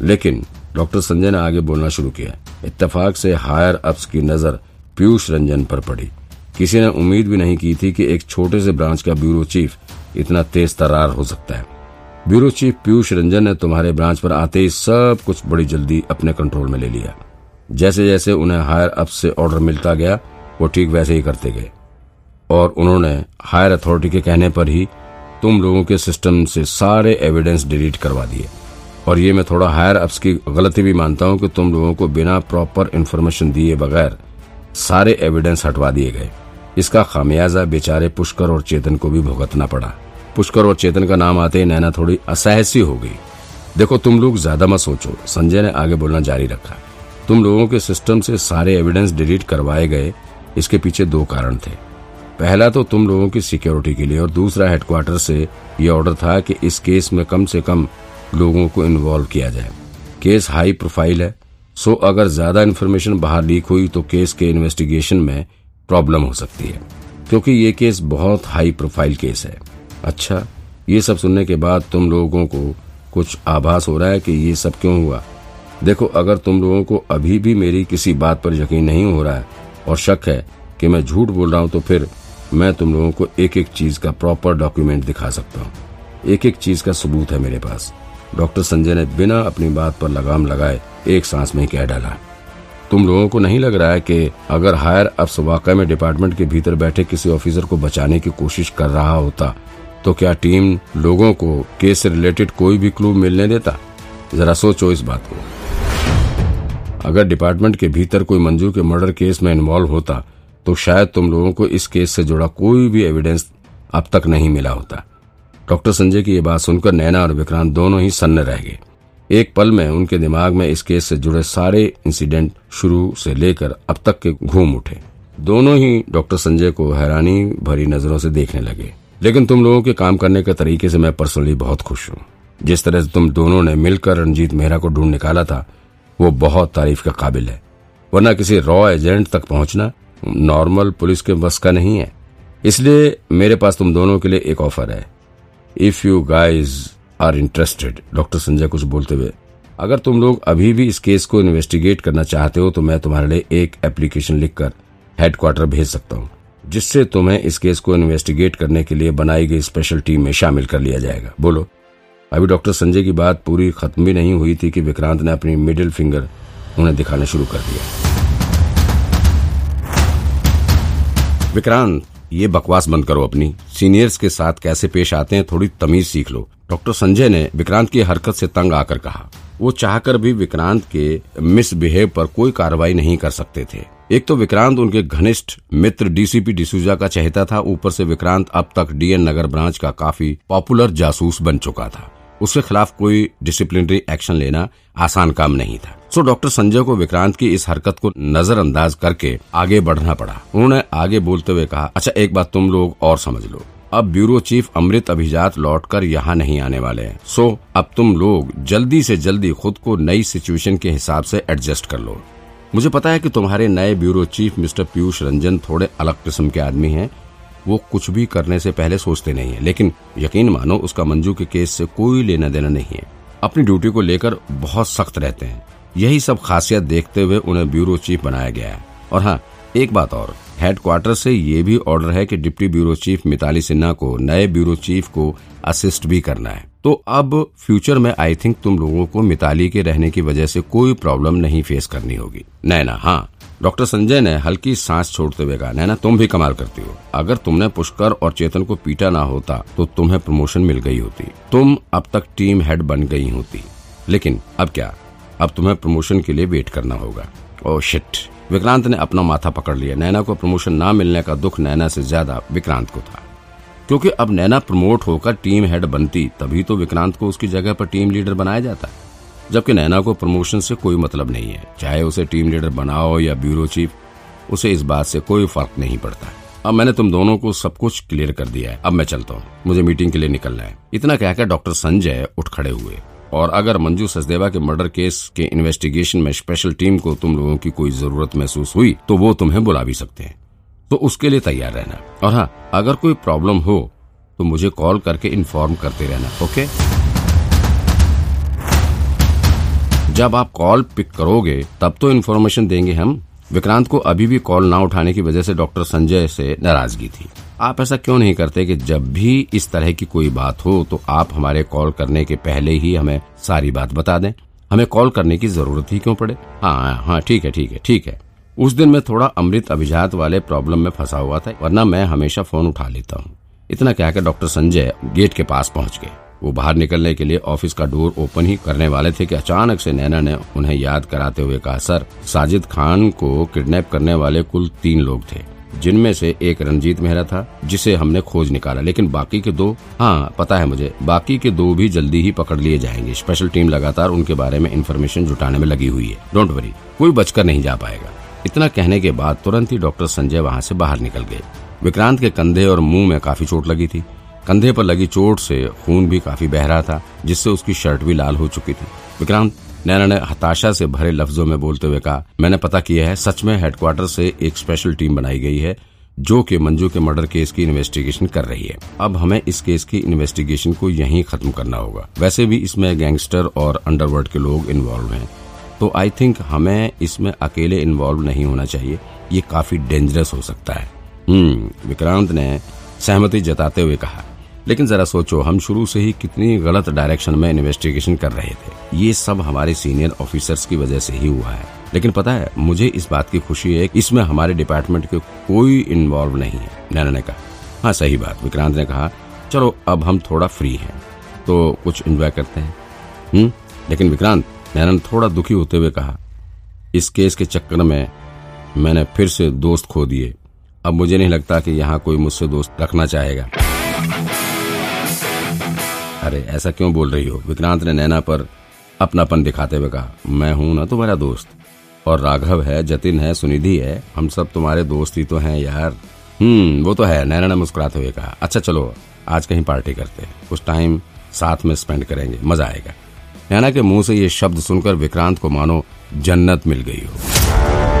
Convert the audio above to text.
लेकिन डॉक्टर संजय ने आगे बोलना शुरू किया। इत्तेफाक से हायर अप्स की नज़र पीयूष रंजन पर पड़ी। किसी ने उम्मीद भी नहीं की थी कि एक छोटे से ब्रांच का ब्यूरो चीफ इतना तेज तरार हो सकता है। ब्यूरो चीफ पीयूष रंजन ने तुम्हारे ब्रांच पर आते ही सब कुछ बड़ी जल्दी अपने कंट्रोल में ले लिया। जैसे जैसे उन्हें हायर अप से ऑर्डर मिलता गया, वो ठीक वैसे ही करते गए। और उन्होंने हायर अथॉरिटी के कहने पर ही तुम लोगों के सिस्टम से सारे एविडेंस डिलीट करवा दिए। और ये मैं थोड़ा हायर अप्स की गलती भी मानता हूँ कि तुम लोगों को बिना प्रॉपर इन्फॉर्मेशन दिए बगैर सारे एविडेंस हटवा दिए गए। इसका खामियाजा बेचारे पुष्कर और चेतन को भी भुगतना पड़ा। पुष्कर और चेतन का नाम आते ही नैना थोड़ी असहसी हो गई। देखो, तुम लोग ज़्यादा मत सोचो। संजय ने आगे बोलना जारी रखा। तुम लोगों के सिस्टम से सारे एविडेंस डिलीट करवाए गए, इसके पीछे दो कारण थे। पहला तो तुम लोगों की सिक्योरिटी के लिए और दूसरा हेडक्वार्टर से ये ऑर्डर था कि इस केस में कम से कम लोगों को इन्वॉल्व किया जाए। केस हाई प्रोफ़ाइल है। सो अगर ज़्यादा इन्फॉर्मेशन बाहर लीक हुई तो केस के इन्वेस्टिगेशन में प्रॉब्लम हो सकती है। क्योंकि ये केस बहुत हाई प्रोफ़ाइल केस है। अच्छा ये सब सुनने के बाद तुम लोगों को कुछ आभास हो रहा है कि ये सब क्यों हुआ? देखो, अगर तुम लोगों को अभी भी मेरी किसी बात पर यकीन नहीं हो रहा है और शक है कि मैं झूठ बोल रहा हूँ तो फिर मैं तुम लोगों को एक एक चीज़ का प्रॉपर डॉक्यूमेंट दिखा सकता हूँ। एक एक चीज़ का सबूत है मेरे पास। डॉक्टर संजय ने बिना अपनी बात पर लगाम लगाए एक सांस में कह डाला, तुम लोगों को नहीं लग रहा है कि अगर हायर अफ्स वाकई में डिपार्टमेंट के भीतर बैठे किसी ऑफिसर को बचाने की कोशिश कर रहा होता तो क्या टीम लोगों को केस से रिलेटेड कोई भी क्लू मिलने देता? जरा सोचो इस बात को। अगर डिपार्टमेंट के भीतर कोई मंजू के मर्डर केस में इन्वॉल्व होता तो शायद तुम लोगों को इस केस से जुड़ा कोई भी एविडेंस अब तक नहीं मिला होता। डॉक्टर संजय की ये बात सुनकर नैना और विक्रांत दोनों ही सन्न रह गए। एक पल में उनके दिमाग में इस केस से जुड़े सारे इंसिडेंट शुरू से लेकर अब तक के घूम उठे। दोनों ही डॉक्टर संजय को हैरानी भरी नज़रों से देखने लगे। लेकिन तुम लोगों के काम करने के तरीके से मैं पर्सनली बहुत खुश हूँ। जिस तरह से तुम दोनों ने मिलकर रणजीत मेहरा को ढूंढ निकाला था, वो बहुत तारीफ़ के काबिल है। वरना किसी रॉ एजेंट तक पहुँचना नॉर्मल पुलिस के बस का नहीं है। इसलिए मेरे पास तुम दोनों के लिए एक ऑफ़र है। If you guys are interested doctor Sanjay कुछ बोलते हुए, अगर तुम लोग अभी भी इस केस को इन्वेस्टिगेट करना चाहते हो तो मैं तुम्हारे लिए एक एप्लीकेशन लिखकर हेडक्वार्टर भेज सकता हूँ, जिससे तुम्हें इस केस को इन्वेस्टिगेट करने के लिए बनाई गई स्पेशल टीम में शामिल कर लिया जाएगा। बोलो। अभी डॉक्टर संजय की बात पूरी खत्म भी नहीं हुई थी कि विक्रांत ने अपनी मिडिल फिंगर उन्हें दिखाना शुरू कर दिया। विक्रांत ये बकवास बंद करो अपनी। सीनियर्स के साथ कैसे पेश आते हैं, थोड़ी तमीज सीख लो। डॉक्टर संजय ने विक्रांत की हरकत से तंग आकर कहा। वो चाहकर भी विक्रांत के मिसबिहेव पर कोई कार्रवाई नहीं कर सकते थे। एक तो विक्रांत उनके घनिष्ठ मित्र डीसीपी डिसूजा का चहेता था। ऊपर से विक्रांत अब तक डीएन नगर ब्रांच का काफ़ी पॉपुलर जासूस बन चुका था। उसके खिलाफ कोई डिसिप्लिनरी एक्शन लेना आसान काम नहीं था। सो डॉक्टर संजय को विक्रांत की इस हरकत को नजरअंदाज करके आगे बढ़ना पड़ा। उन्होंने आगे बोलते हुए कहा अच्छा एक बात तुम लोग और समझ लो। अब ब्यूरो चीफ अमृत अभिजात लौटकर यहाँ नहीं आने वाले हैं। सो, अब तुम लोग जल्दी से जल्दी खुद को नई सिचुएशन के हिसाब से एडजस्ट कर लो। मुझे पता है कि तुम्हारे नए bureau chief mister Piyush Ranjan थोड़े अलग किस्म के आदमी हैं। वो कुछ भी करने से पहले सोचते नहीं है, लेकिन यकीन मानो उसका मंजू के केस से कोई लेना देना नहीं है। अपनी ड्यूटी को लेकर बहुत सख्त रहते हैं। यही सब खासियत देखते हुए उन्हें ब्यूरो चीफ बनाया गया है। और हाँ एक बात और हेडक्वार्टर से ये भी ऑर्डर है कि deputy bureau chief Mitali Sinha को, नए ब्यूरो चीफ को असिस्ट भी करना है। तो अब फ्यूचर में आई थिंक तुम लोगों को मिताली के रहने की वजह से कोई प्रॉब्लम नहीं फेस करनी होगी। नैना हाँ डॉक्टर संजय ने हल्की सांस छोड़ते हुए कहा, नैना, तुम भी कमाल करती हो। अगर तुमने पुष्कर और चेतन को पीटा ना होता तो तुम्हें प्रमोशन मिल गई होती। तुम अब तक टीम हेड बन गई होती। लेकिन अब क्या? अब तुम्हें प्रमोशन के लिए वेट करना होगा। ओ शिट विक्रांत ने अपना माथा पकड़ लिया। नैना को प्रमोशन ना मिलने का दुख नैना से ज़्यादा विक्रांत को था। क्योंकि अब नैना प्रमोट होकर टीम हेड बनती, तभी तो विक्रांत को उसकी जगह पर टीम लीडर बनाया जाता। जबकि नैना को प्रमोशन से कोई मतलब नहीं है। चाहे उसे टीम लीडर बनाओ या ब्यूरो चीफ उसे इस बात से कोई फ़र्क नहीं पड़ता। अब मैंने तुम दोनों को सब कुछ क्लियर कर दिया है। अब मैं चलता हूँ। मुझे मीटिंग के लिए निकलना है। इतना कहकर डॉक्टर संजय उठ खड़े हुए। और अगर मंजू सचदेवा के मर्डर केस के इन्वेस्टिगेशन में स्पेशल टीम को तुम लोगों की कोई ज़रूरत महसूस हुई तो वो तुम्हें बुला भी सकते हैं। तो उसके लिए तैयार रहना। और हाँ अगर कोई प्रॉब्लम हो तो मुझे कॉल करके इन्फॉर्म करते रहना ओके जब आप कॉल पिक करोगे, तब तो इन्फॉर्मेशन देंगे हम। विक्रांत को अभी भी कॉल ना उठाने की वजह से डॉक्टर संजय से नाराज़गी थी। आप ऐसा क्यों नहीं करते कि जब भी इस तरह की कोई बात हो तो आप हमारे कॉल करने के पहले ही हमें सारी बात बता दें? हमें कॉल करने की ज़रूरत ही क्यों पड़े? हाँ हाँ ठीक है ठीक है ठीक है। उस दिन मैं थोड़ा अमृत अभिजात वाले प्रॉब्लम में फंसा हुआ था, वरना मैं हमेशा फ़ोन उठा लेता हूँ। इतना क्या कहकर डॉक्टर संजय गेट के पास पहुँच गए। वो बाहर निकलने के लिए ऑफ़िस का डोर ओपन ही करने वाले थे कि अचानक से नैना ने उन्हें याद कराते हुए कहा, सर, साजिद खान को किडनैप करने वाले कुल तीन लोग थे। जिनमें से एक रंजीत मेहरा था, जिसे हमने खोज निकाला। लेकिन बाकी के दो हाँ पता है मुझे, बाकी के दो भी जल्दी ही पकड़ लिए जाएँगे। स्पेशल टीम लगातार उनके बारे में इन्फॉर्मेशन जुटाने में लगी हुई है। डोंट वरी कोई बचकर नहीं जा पाएगा। इतना कहने के बाद तुरंत ही डॉक्टर संजय वहाँ से बाहर निकल गए। विक्रांत के कंधे और मुँह में काफ़ी चोट लगी थी। कंधे पर लगी चोट से खून भी काफ़ी बह रहा था, जिससे उसकी शर्ट भी लाल हो चुकी थी। विक्रांत नैना ने हताशा से भरे लफ्जों में बोलते हुए कहा, मैंने पता किया है, सच में हेडक्वार्टर से एक स्पेशल टीम बनाई गई है, जो कि मंजू के मर्डर केस की इन्वेस्टिगेशन कर रही है। अब हमें इस केस की इन्वेस्टिगेशन को यहीं खत्म करना होगा। वैसे भी इसमें गैंगस्टर और अंडरवर्ल्ड के लोग इन्वॉल्व हैं। तो आई थिंक हमें इसमें अकेले इन्वॉल्व नहीं होना चाहिए। ये काफ़ी डेंजरस हो सकता है। हम्म विक्रांत ने सहमति जताते हुए कहा लेकिन जरा सोचो, हम शुरू से ही कितनी गलत डायरेक्शन में इन्वेस्टिगेशन कर रहे थे। ये सब हमारे सीनियर ऑफिसर्स की वजह से ही हुआ है। लेकिन पता है, मुझे इस बात की खुशी है इसमें हमारे डिपार्टमेंट के कोई इन्वॉल्व नहीं है, नैना ने कहा। हाँ सही बात, विक्रांत ने कहा। चलो, अब हम थोड़ा फ्री हैं तो कुछ एंजॉय करते हैं। हम्म लेकिन विक्रांत, नैना ने थोड़ा दुखी होते हुए कहा, इस केस के चक्कर में मैंने फिर से दोस्त खो दिए। अब मुझे नहीं लगता कि यहाँ कोई मुझसे दोस्त रखना चाहेगा। अरे, ऐसा क्यों बोल रही हो? विक्रांत ने नैना पर अपनापन दिखाते हुए कहा, मैं हूँ ना तुम्हारा दोस्त? और राघव है, जतिन है, सुनिधि है, हम सब तुम्हारे दोस्त ही तो हैं यार। हम्म वो तो है, नैना ने मुस्कुराते हुए कहा। अच्छा चलो, आज कहीं पार्टी करते हैं। कुछ टाइम साथ में स्पेंड करेंगे, मज़ा आएगा। नैना के मुँह से ये शब्द सुनकर विक्रांत को मानो जन्नत मिल गई हो।